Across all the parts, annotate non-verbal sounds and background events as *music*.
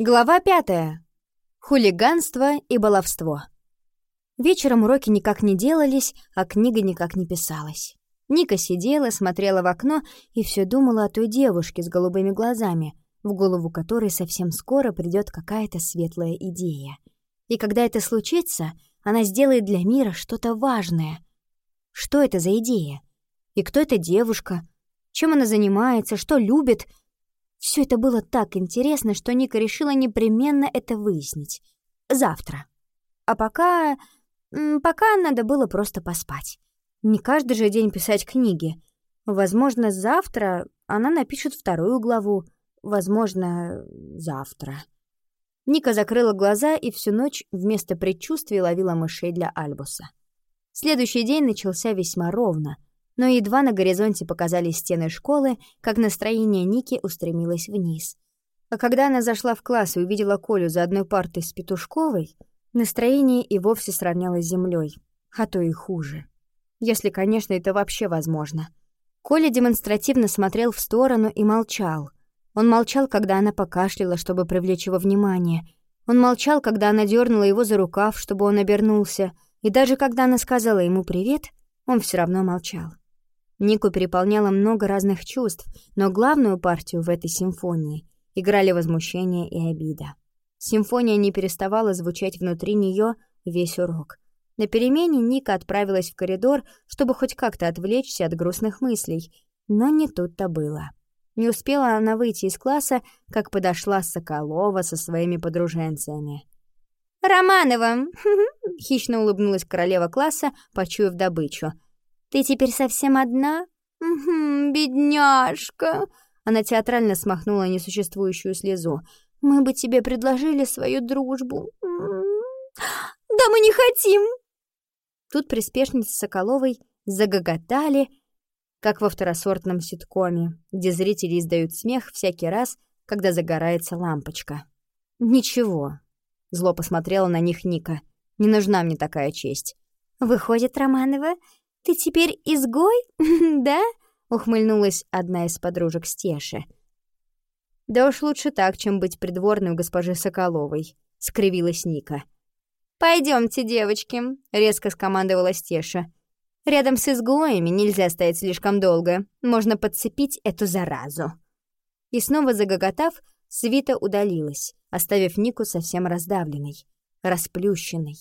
Глава пятая. Хулиганство и баловство. Вечером уроки никак не делались, а книга никак не писалась. Ника сидела, смотрела в окно и все думала о той девушке с голубыми глазами, в голову которой совсем скоро придет какая-то светлая идея. И когда это случится, она сделает для мира что-то важное. Что это за идея? И кто эта девушка? Чем она занимается? Что любит? Все это было так интересно, что Ника решила непременно это выяснить. Завтра. А пока... Пока надо было просто поспать. Не каждый же день писать книги. Возможно, завтра она напишет вторую главу. Возможно, завтра. Ника закрыла глаза и всю ночь вместо предчувствий ловила мышей для Альбуса. Следующий день начался весьма ровно — но едва на горизонте показались стены школы, как настроение Ники устремилось вниз. А когда она зашла в класс и увидела Колю за одной партой с Петушковой, настроение и вовсе сравнялось с землей, а то и хуже. Если, конечно, это вообще возможно. Коля демонстративно смотрел в сторону и молчал. Он молчал, когда она покашляла, чтобы привлечь его внимание. Он молчал, когда она дернула его за рукав, чтобы он обернулся. И даже когда она сказала ему «привет», он все равно молчал. Нику переполняло много разных чувств, но главную партию в этой симфонии играли возмущение и обида. Симфония не переставала звучать внутри нее весь урок. На перемене Ника отправилась в коридор, чтобы хоть как-то отвлечься от грустных мыслей, но не тут-то было. Не успела она выйти из класса, как подошла Соколова со своими подруженцами. «Романова!» *laughs* — хищно улыбнулась королева класса, почуяв добычу — ты теперь совсем одна? Бедняжка. Она театрально смахнула несуществующую слезу. Мы бы тебе предложили свою дружбу. Да мы не хотим. Тут приспешницы Соколовой загоготали, как во второсортном ситкоме, где зрители издают смех всякий раз, когда загорается лампочка. «Ничего», — зло посмотрела на них Ника, — «не нужна мне такая честь». «Выходит, Романова, «Ты теперь изгой, *laughs* да?» — ухмыльнулась одна из подружек Стеши. «Да уж лучше так, чем быть придворной у госпожи Соколовой», — скривилась Ника. Пойдемте, девочки», — резко скомандовала Стеша. «Рядом с изгоями нельзя стоять слишком долго. Можно подцепить эту заразу». И снова загоготав, Свита удалилась, оставив Нику совсем раздавленной, расплющенной.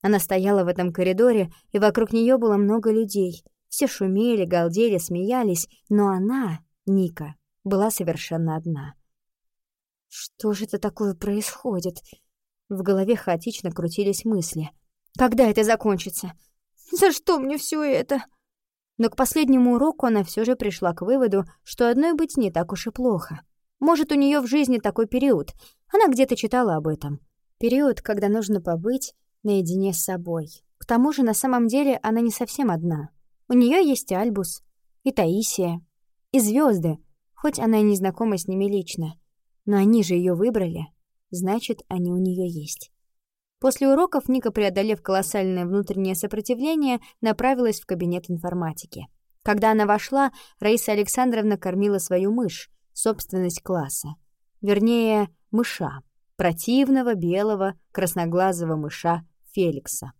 Она стояла в этом коридоре, и вокруг нее было много людей. Все шумели, галдели, смеялись, но она, Ника, была совершенно одна. Что же это такое происходит? В голове хаотично крутились мысли. Когда это закончится? За что мне все это? Но к последнему уроку она все же пришла к выводу, что одной быть не так уж и плохо. Может, у нее в жизни такой период. Она где-то читала об этом. Период, когда нужно побыть наедине с собой. К тому же, на самом деле, она не совсем одна. У нее есть Альбус, и Таисия, и звезды, хоть она и не знакома с ними лично. Но они же ее выбрали, значит, они у нее есть. После уроков Ника, преодолев колоссальное внутреннее сопротивление, направилась в кабинет информатики. Когда она вошла, Раиса Александровна кормила свою мышь, собственность класса. Вернее, мыша. Противного, белого, красноглазого мыша Феликса.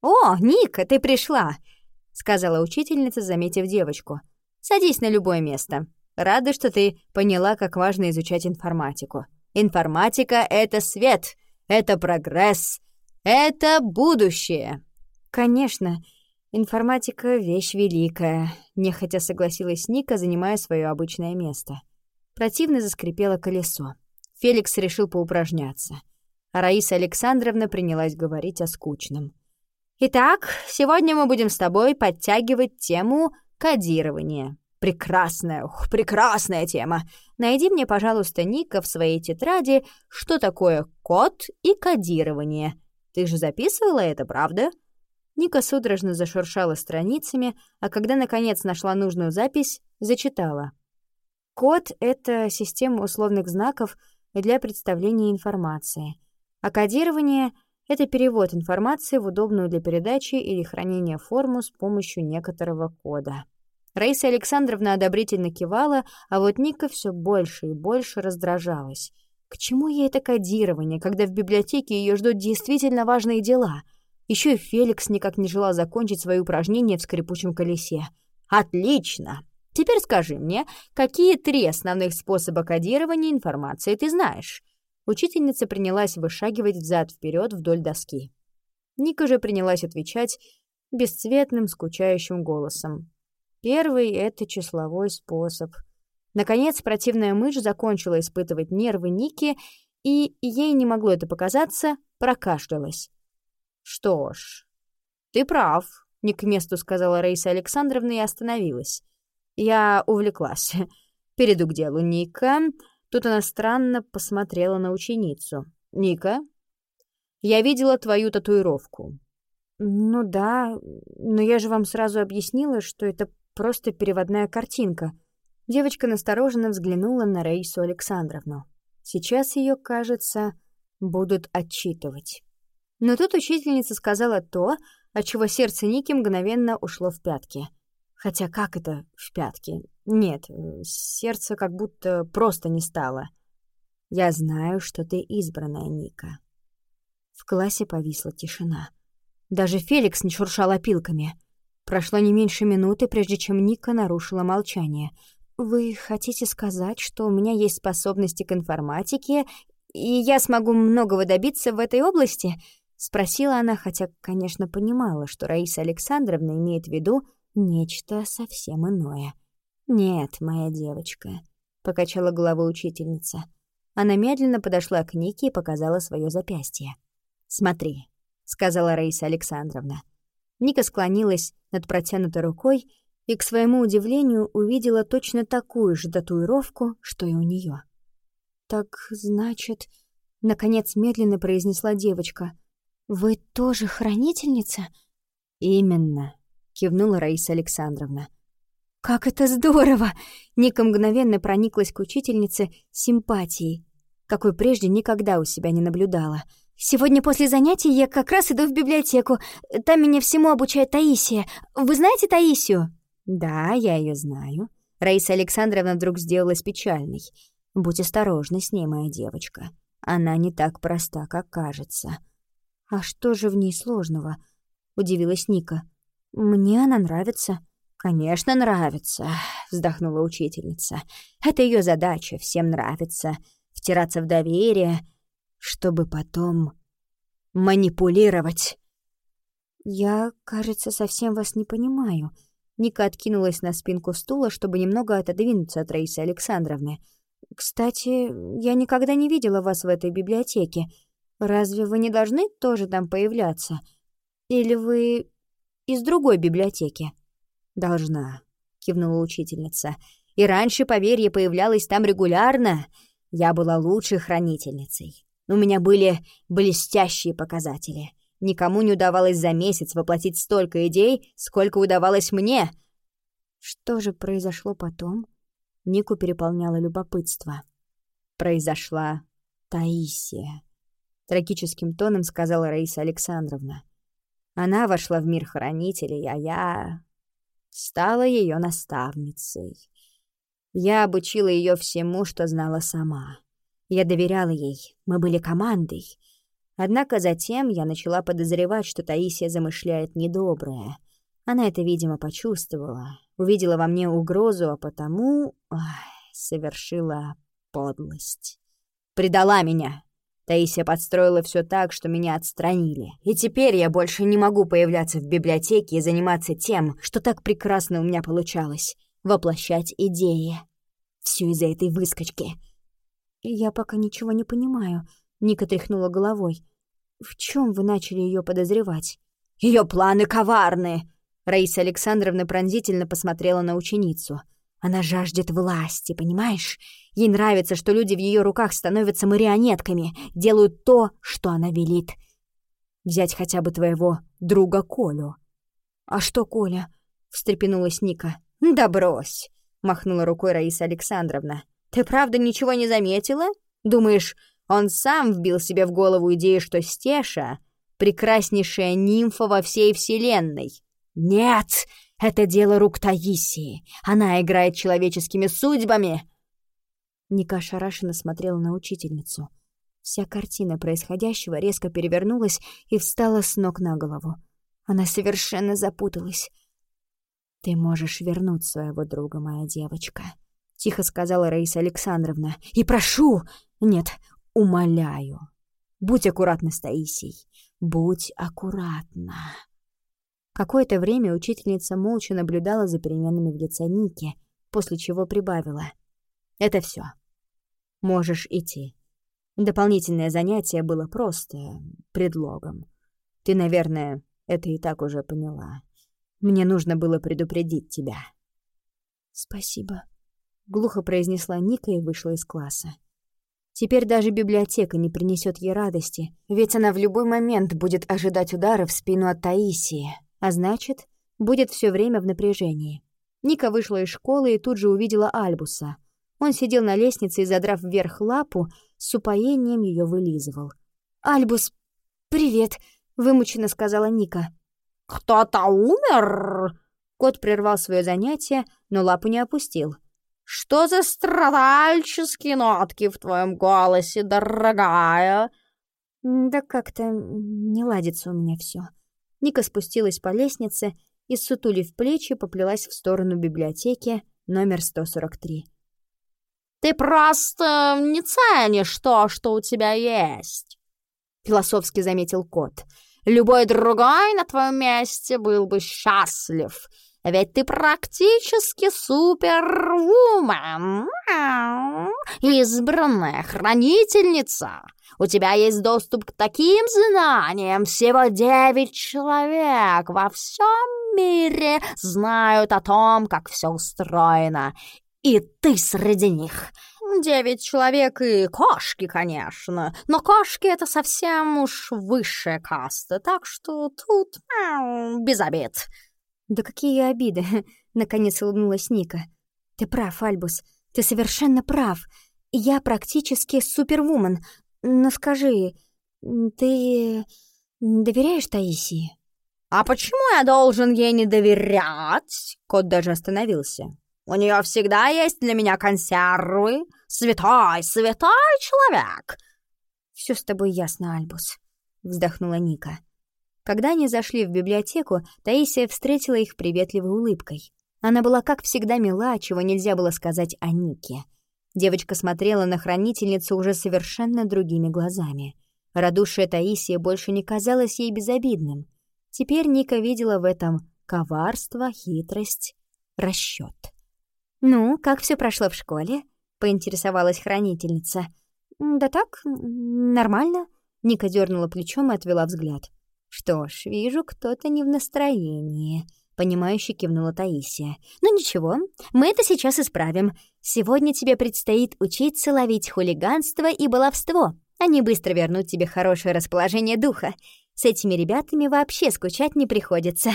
«О, Ника, ты пришла!» — сказала учительница, заметив девочку. «Садись на любое место. Рада, что ты поняла, как важно изучать информатику. Информатика — это свет, это прогресс, это будущее!» «Конечно, информатика — вещь великая», — нехотя согласилась Ника, занимая свое обычное место. Противно заскрипело колесо. Феликс решил поупражняться — а Раиса Александровна принялась говорить о скучном. «Итак, сегодня мы будем с тобой подтягивать тему кодирования. Прекрасная, ух, прекрасная тема. Найди мне, пожалуйста, Ника в своей тетради, что такое код и кодирование. Ты же записывала это, правда?» Ника судорожно зашуршала страницами, а когда, наконец, нашла нужную запись, зачитала. Код — это система условных знаков для представления информации — а кодирование — это перевод информации в удобную для передачи или хранения форму с помощью некоторого кода. Раиса Александровна одобрительно кивала, а вот Ника все больше и больше раздражалась. К чему ей это кодирование, когда в библиотеке ее ждут действительно важные дела? Еще и Феликс никак не желал закончить свои упражнения в скрипучем колесе. «Отлично! Теперь скажи мне, какие три основных способа кодирования информации ты знаешь?» Учительница принялась вышагивать взад-вперед вдоль доски. Ника же принялась отвечать бесцветным, скучающим голосом. Первый — это числовой способ. Наконец, противная мышь закончила испытывать нервы Ники, и ей не могло это показаться, прокашлялась. «Что ж, ты прав», — не к месту сказала Раиса Александровна и остановилась. Я увлеклась. Перейду к делу, Ника. Тут она странно посмотрела на ученицу. «Ника, я видела твою татуировку». «Ну да, но я же вам сразу объяснила, что это просто переводная картинка». Девочка настороженно взглянула на Раису Александровну. Сейчас ее, кажется, будут отчитывать. Но тут учительница сказала то, от чего сердце Ники мгновенно ушло в пятки. Хотя как это в пятки? Нет, э, сердце как будто просто не стало. Я знаю, что ты избранная, Ника. В классе повисла тишина. Даже Феликс не шуршал опилками. Прошло не меньше минуты, прежде чем Ника нарушила молчание. «Вы хотите сказать, что у меня есть способности к информатике, и я смогу многого добиться в этой области?» — спросила она, хотя, конечно, понимала, что Раиса Александровна имеет в виду нечто совсем иное. «Нет, моя девочка», — покачала головой учительница. Она медленно подошла к Нике и показала свое запястье. «Смотри», — сказала Раиса Александровна. Ника склонилась над протянутой рукой и, к своему удивлению, увидела точно такую же татуировку, что и у нее. «Так, значит...» — наконец медленно произнесла девочка. «Вы тоже хранительница?» «Именно», — кивнула Раиса Александровна. «Как это здорово!» Ника мгновенно прониклась к учительнице симпатией, какой прежде никогда у себя не наблюдала. «Сегодня после занятий я как раз иду в библиотеку. Там меня всему обучает Таисия. Вы знаете Таисию?» «Да, я ее знаю». Раиса Александровна вдруг сделалась печальной. «Будь осторожна с ней, моя девочка. Она не так проста, как кажется». «А что же в ней сложного?» — удивилась Ника. «Мне она нравится». «Конечно, нравится», — вздохнула учительница. «Это ее задача, всем нравится. Втираться в доверие, чтобы потом манипулировать». «Я, кажется, совсем вас не понимаю». Ника откинулась на спинку стула, чтобы немного отодвинуться от Раисы Александровны. «Кстати, я никогда не видела вас в этой библиотеке. Разве вы не должны тоже там появляться? Или вы из другой библиотеки?» «Должна», — кивнула учительница. «И раньше, поверь, я появлялась там регулярно. Я была лучшей хранительницей. У меня были блестящие показатели. Никому не удавалось за месяц воплотить столько идей, сколько удавалось мне». Что же произошло потом? Нику переполняло любопытство. Произошла Таисия. Трагическим тоном сказала Раиса Александровна. Она вошла в мир хранителей, а я стала ее наставницей. Я обучила ее всему, что знала сама. Я доверяла ей, мы были командой. Однако затем я начала подозревать, что Таисия замышляет недоброе. Она это, видимо, почувствовала, увидела во мне угрозу, а потому ой, совершила подлость. «Предала меня!» Таисия подстроила все так, что меня отстранили. И теперь я больше не могу появляться в библиотеке и заниматься тем, что так прекрасно у меня получалось — воплощать идеи. Все из-за этой выскочки. Я пока ничего не понимаю. Ника тряхнула головой. В чем вы начали ее подозревать? Ее планы коварны! Раиса Александровна пронзительно посмотрела на ученицу — она жаждет власти, понимаешь? Ей нравится, что люди в ее руках становятся марионетками, делают то, что она велит. Взять хотя бы твоего друга Колю. «А что Коля?» — встрепенулась Ника. «Да брось!» — махнула рукой Раиса Александровна. «Ты правда ничего не заметила? Думаешь, он сам вбил себе в голову идею, что Стеша — прекраснейшая нимфа во всей вселенной?» «Нет!» Это дело рук Таисии. Она играет человеческими судьбами. Ника ошарашенно смотрела на учительницу. Вся картина происходящего резко перевернулась и встала с ног на голову. Она совершенно запуталась. «Ты можешь вернуть своего друга, моя девочка», — тихо сказала Раиса Александровна. «И прошу! Нет, умоляю. Будь аккуратна с Таисией. Будь аккуратна». Какое-то время учительница молча наблюдала за переменами в лице Ники, после чего прибавила. «Это все. Можешь идти. Дополнительное занятие было просто предлогом. Ты, наверное, это и так уже поняла. Мне нужно было предупредить тебя». «Спасибо», — глухо произнесла Ника и вышла из класса. Теперь даже библиотека не принесет ей радости, ведь она в любой момент будет ожидать удара в спину от Таисии, а значит, будет все время в напряжении. Ника вышла из школы и тут же увидела Альбуса. Он сидел на лестнице и, задрав вверх лапу, с упоением ее вылизывал. «Альбус, привет!» — вымученно сказала Ника. «Кто-то умер?» Кот прервал свое занятие, но лапу не опустил. «Что за страдальческие нотки в твоем голосе, дорогая?» «Да как-то не ладится у меня все. Ника спустилась по лестнице и, сутулив плечи, поплелась в сторону библиотеки номер 143. «Ты просто не ценишь то, что у тебя есть», — философски заметил кот. «Любой другой на твоем месте был бы счастлив, ведь ты практически супервумен, избранная хранительница. У тебя есть доступ к таким знаниям. Всего девять человек во всем мире знают о том, как все устроено. И ты среди них. Девять человек и кошки, конечно. Но кошки — это совсем уж высшая каста, так что тут без обид. «Да какие обиды!» — наконец улыбнулась Ника. «Ты прав, Альбус, ты совершенно прав. Я практически супервумен. Но скажи, ты доверяешь Таисии?» «А почему я должен ей не доверять?» Кот даже остановился. «У нее всегда есть для меня консервы. Святой, святой человек!» «Все с тобой ясно, Альбус», — вздохнула Ника. Когда они зашли в библиотеку, Таисия встретила их приветливой улыбкой. Она была, как всегда, мила, чего нельзя было сказать о Нике. Девочка смотрела на хранительницу уже совершенно другими глазами. Радушие Таисии больше не казалось ей безобидным. Теперь Ника видела в этом коварство, хитрость, расчет. «Ну, как все прошло в школе?» — поинтересовалась хранительница. «Да так, нормально», — Ника дернула плечом и отвела взгляд. «Что ж, вижу, кто-то не в настроении», — понимающе кивнула Таисия. «Ну ничего, мы это сейчас исправим. Сегодня тебе предстоит учиться ловить хулиганство и баловство. Они быстро вернут тебе хорошее расположение духа. С этими ребятами вообще скучать не приходится».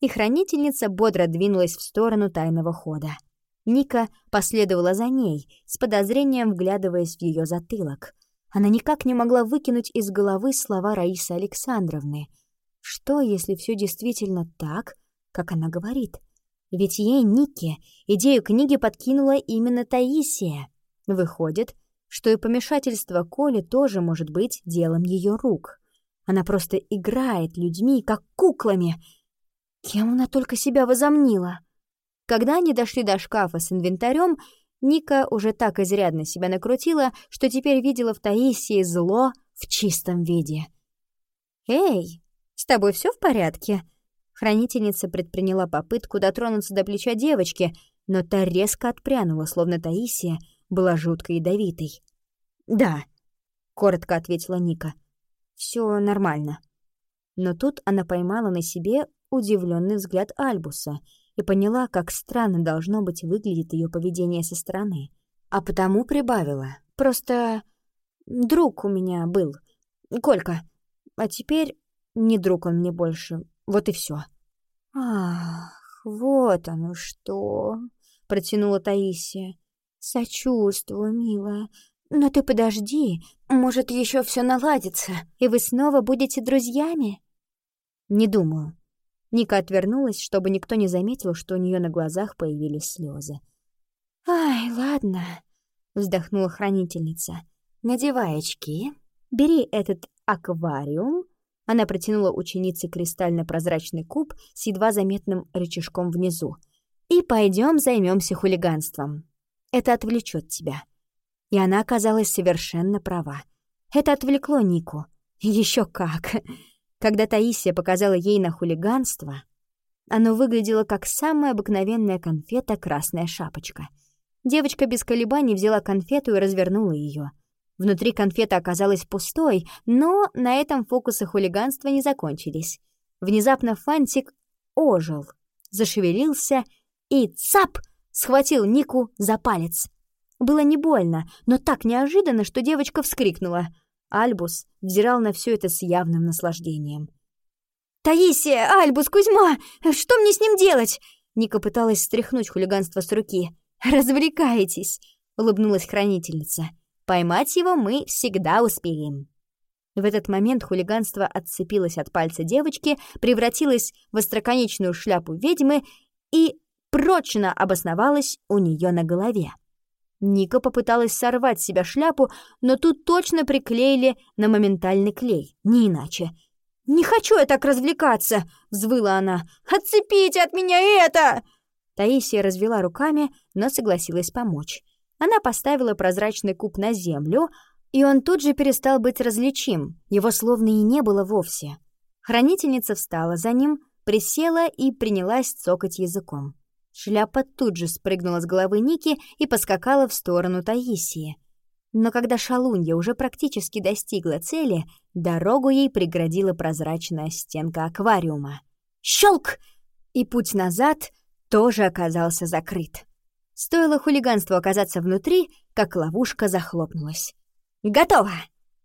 И хранительница бодро двинулась в сторону тайного хода. Ника последовала за ней, с подозрением вглядываясь в ее затылок. Она никак не могла выкинуть из головы слова Раисы Александровны. Что, если все действительно так, как она говорит? Ведь ей, Нике, идею книги подкинула именно Таисия. Выходит, что и помешательство Коли тоже может быть делом ее рук. Она просто играет людьми, как куклами. Кем она только себя возомнила? Когда они дошли до шкафа с инвентарем, Ника уже так изрядно себя накрутила, что теперь видела в Таисии зло в чистом виде. «Эй, с тобой все в порядке?» Хранительница предприняла попытку дотронуться до плеча девочки, но та резко отпрянула, словно Таисия была жутко ядовитой. «Да», — коротко ответила Ника. Все нормально». Но тут она поймала на себе удивленный взгляд Альбуса — и поняла, как странно должно быть выглядит ее поведение со стороны. А потому прибавила. Просто друг у меня был, Колька. А теперь не друг он мне больше. Вот и все. Ах, вот оно что, протянула Таисия. Сочувствую, милая. Но ты подожди, может, еще все наладится, и вы снова будете друзьями? Не думаю. Ника отвернулась, чтобы никто не заметил, что у нее на глазах появились слезы. «Ай, ладно. — вздохнула хранительница. «Надевай очки, бери этот аквариум». Она протянула ученице кристально-прозрачный куб с едва заметным рычажком внизу. «И пойдем займемся хулиганством. Это отвлечет тебя». И она оказалась совершенно права. Это отвлекло Нику. Еще как. Когда Таисия показала ей на хулиганство, оно выглядело как самая обыкновенная конфета «Красная шапочка». Девочка без колебаний взяла конфету и развернула ее. Внутри конфета оказалась пустой, но на этом фокусы хулиганства не закончились. Внезапно фантик ожил, зашевелился и цап! схватил Нику за палец. Было не больно, но так неожиданно, что девочка вскрикнула. Альбус взирал на все это с явным наслаждением. «Таисия! Альбус! Кузьма! Что мне с ним делать?» Ника пыталась стряхнуть хулиганство с руки. «Развлекаетесь!» — улыбнулась хранительница. «Поймать его мы всегда успеем». В этот момент хулиганство отцепилось от пальца девочки, превратилось в остроконечную шляпу ведьмы и прочно обосновалось у нее на голове. Ника попыталась сорвать с себя шляпу, но тут точно приклеили на моментальный клей, не иначе. «Не хочу я так развлекаться!» — взвыла она. «Отцепите от меня это!» Таисия развела руками, но согласилась помочь. Она поставила прозрачный куб на землю, и он тут же перестал быть различим, его словно и не было вовсе. Хранительница встала за ним, присела и принялась цокать языком. Шляпа тут же спрыгнула с головы Ники и поскакала в сторону Таисии. Но когда шалунья уже практически достигла цели, дорогу ей преградила прозрачная стенка аквариума. Щелк! И путь назад тоже оказался закрыт. Стоило хулиганству оказаться внутри, как ловушка захлопнулась. «Готово!»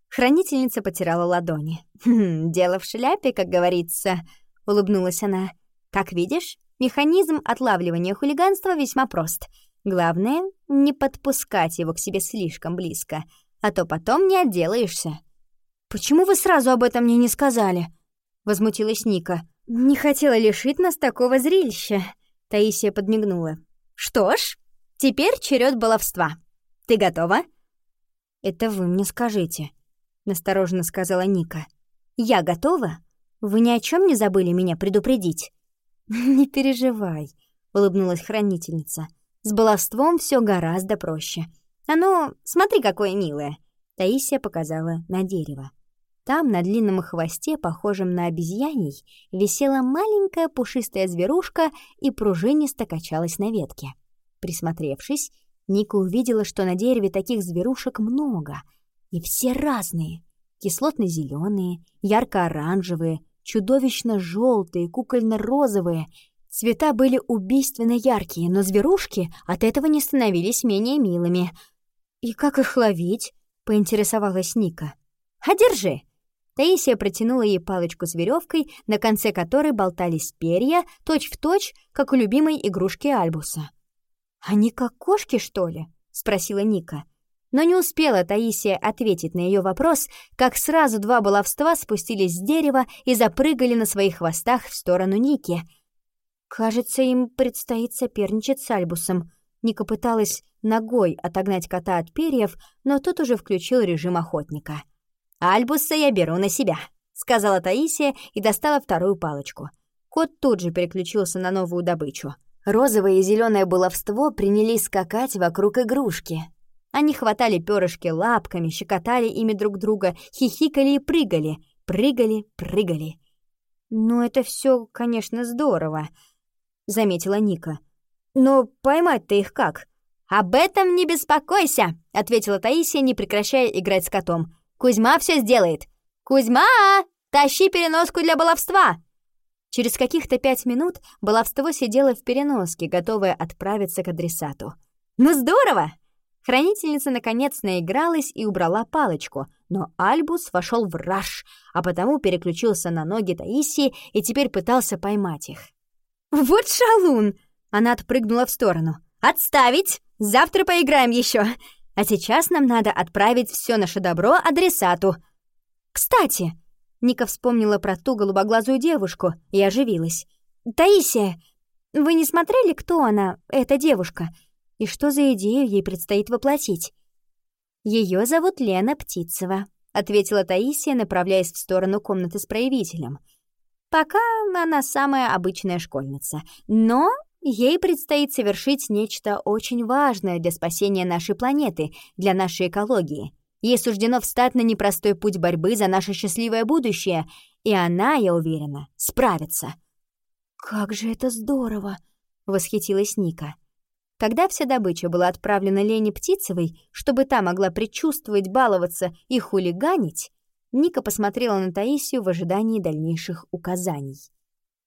Хранительница потирала ладони. «Хм, «Дело в шляпе, как говорится», — улыбнулась она. «Как видишь, Механизм отлавливания хулиганства весьма прост. Главное — не подпускать его к себе слишком близко, а то потом не отделаешься. «Почему вы сразу об этом мне не сказали?» — возмутилась Ника. «Не хотела лишить нас такого зрелища», — Таисия подмигнула. «Что ж, теперь черед баловства. Ты готова?» «Это вы мне скажите», — настороженно сказала Ника. «Я готова? Вы ни о чем не забыли меня предупредить?» *laughs* «Не переживай», — улыбнулась хранительница. «С баловством все гораздо проще. Оно, смотри, какое милое!» Таисия показала на дерево. Там, на длинном хвосте, похожем на обезьяний, висела маленькая пушистая зверушка и пружинисто качалась на ветке. Присмотревшись, Ника увидела, что на дереве таких зверушек много, и все разные. Кислотно-зеленые, ярко-оранжевые, чудовищно желтые, кукольно-розовые. Цвета были убийственно яркие, но зверушки от этого не становились менее милыми. «И как их ловить?» — поинтересовалась Ника. «А держи!» Таисия протянула ей палочку с веревкой, на конце которой болтались перья, точь-в-точь, точь, как у любимой игрушки Альбуса. «Они как кошки, что ли?» — спросила Ника. Но не успела Таисия ответить на ее вопрос, как сразу два баловства спустились с дерева и запрыгали на своих хвостах в сторону Ники. Кажется, им предстоит соперничать с Альбусом. Ника пыталась ногой отогнать кота от перьев, но тот уже включил режим охотника. «Альбуса я беру на себя», — сказала Таисия и достала вторую палочку. Кот тут же переключился на новую добычу. Розовое и зеленое баловство принялись скакать вокруг игрушки, они хватали перышки лапками, щекотали ими друг друга, хихикали и прыгали, прыгали, прыгали. «Ну, это все, конечно, здорово», — заметила Ника. «Но поймать-то их как?» «Об этом не беспокойся», — ответила Таисия, не прекращая играть с котом. «Кузьма все сделает». «Кузьма, тащи переноску для баловства!» Через каких-то пять минут баловство сидело в переноске, готовое отправиться к адресату. «Ну здорово!» Хранительница наконец наигралась и убрала палочку, но Альбус вошел в раж, а потому переключился на ноги Таисии и теперь пытался поймать их. «Вот шалун!» — она отпрыгнула в сторону. «Отставить! Завтра поиграем еще! А сейчас нам надо отправить все наше добро адресату!» «Кстати!» — Ника вспомнила про ту голубоглазую девушку и оживилась. «Таисия, вы не смотрели, кто она, эта девушка?» И что за идею ей предстоит воплотить? Ее зовут Лена Птицева», — ответила Таисия, направляясь в сторону комнаты с проявителем. «Пока она самая обычная школьница, но ей предстоит совершить нечто очень важное для спасения нашей планеты, для нашей экологии. Ей суждено встать на непростой путь борьбы за наше счастливое будущее, и она, я уверена, справится». «Как же это здорово!» — восхитилась Ника. Когда вся добыча была отправлена Лене Птицевой, чтобы та могла предчувствовать, баловаться и хулиганить, Ника посмотрела на Таисию в ожидании дальнейших указаний.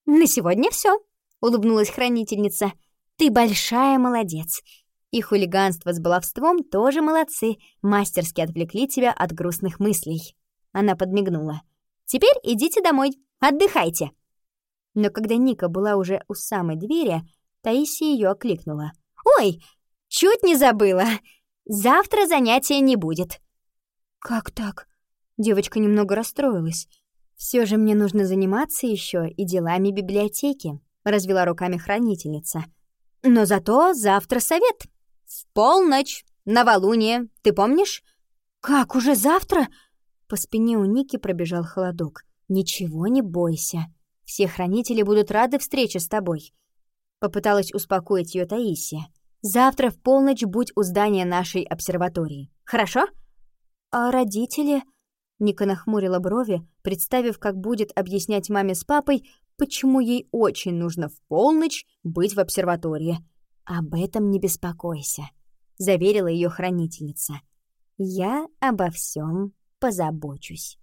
«На сегодня все, улыбнулась хранительница. «Ты большая молодец. И хулиганство с баловством тоже молодцы, мастерски отвлекли тебя от грустных мыслей». Она подмигнула. «Теперь идите домой, отдыхайте». Но когда Ника была уже у самой двери, Таисия ее окликнула. «Ой, чуть не забыла. Завтра занятия не будет». «Как так?» Девочка немного расстроилась. Все же мне нужно заниматься еще и делами библиотеки», — развела руками хранительница. «Но зато завтра совет. В полночь, новолуние, ты помнишь?» «Как, уже завтра?» По спине у Ники пробежал холодок. «Ничего не бойся. Все хранители будут рады встрече с тобой. Попыталась успокоить ее Таисия. «Завтра в полночь будь у здания нашей обсерватории. Хорошо?» «А родители?» Ника нахмурила брови, представив, как будет объяснять маме с папой, почему ей очень нужно в полночь быть в обсерватории. «Об этом не беспокойся», — заверила ее хранительница. «Я обо всем позабочусь».